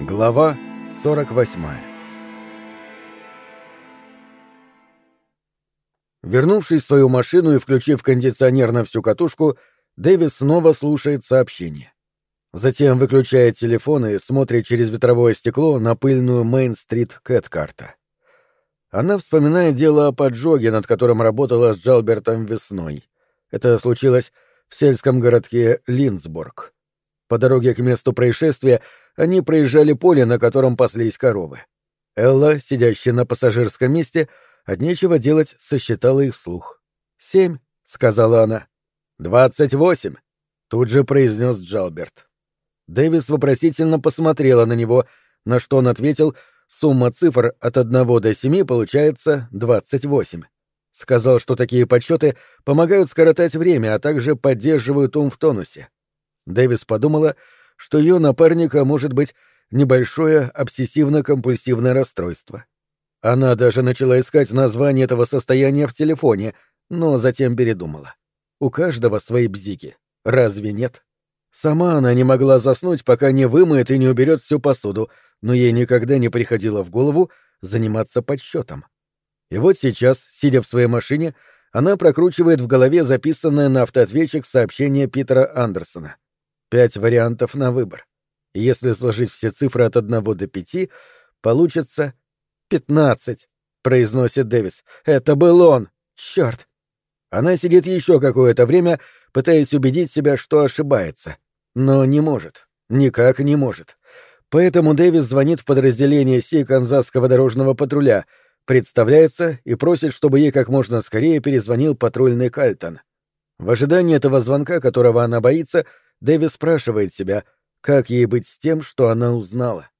Глава 48 Вернувшись в свою машину и включив кондиционер на всю катушку, Дэвис снова слушает сообщение. Затем выключает телефон и смотрит через ветровое стекло на пыльную Мейн-стрит Кэткарта. Она вспоминает дело о поджоге, над которым работала с Джалбертом весной. Это случилось в сельском городке Линсбург. По дороге к месту происшествия они проезжали поле, на котором паслись коровы. Элла, сидящая на пассажирском месте, от нечего делать сосчитала их вслух. «Семь», — сказала она. «Двадцать восемь», — тут же произнес Джалберт. Дэвис вопросительно посмотрела на него, на что он ответил, сумма цифр от одного до семи получается двадцать восемь. Сказал, что такие подсчеты помогают скоротать время, а также поддерживают ум в тонусе. Дэвис подумала, что ее напарника может быть небольшое обсессивно-компульсивное расстройство. Она даже начала искать название этого состояния в телефоне, но затем передумала. У каждого свои бзики. Разве нет? Сама она не могла заснуть, пока не вымоет и не уберет всю посуду, но ей никогда не приходило в голову заниматься подсчетом. И вот сейчас, сидя в своей машине, она прокручивает в голове записанное на автоответчик сообщение Питера Андерсона. Пять вариантов на выбор. Если сложить все цифры от одного до пяти, получится пятнадцать, произносит Дэвис. Это был он! Черт! Она сидит еще какое-то время, пытаясь убедить себя, что ошибается. Но не может. Никак не может. Поэтому Дэвис звонит в подразделение Си Канзасского дорожного патруля, представляется и просит, чтобы ей как можно скорее перезвонил патрульный Кальтон. В ожидании этого звонка, которого она боится, Дэви спрашивает себя, как ей быть с тем, что она узнала.